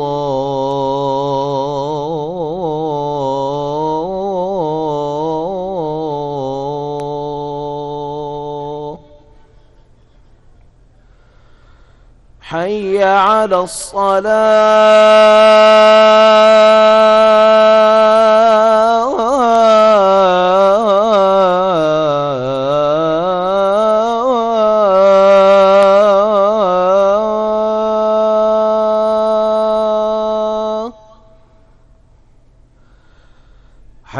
الله حي على الصلاه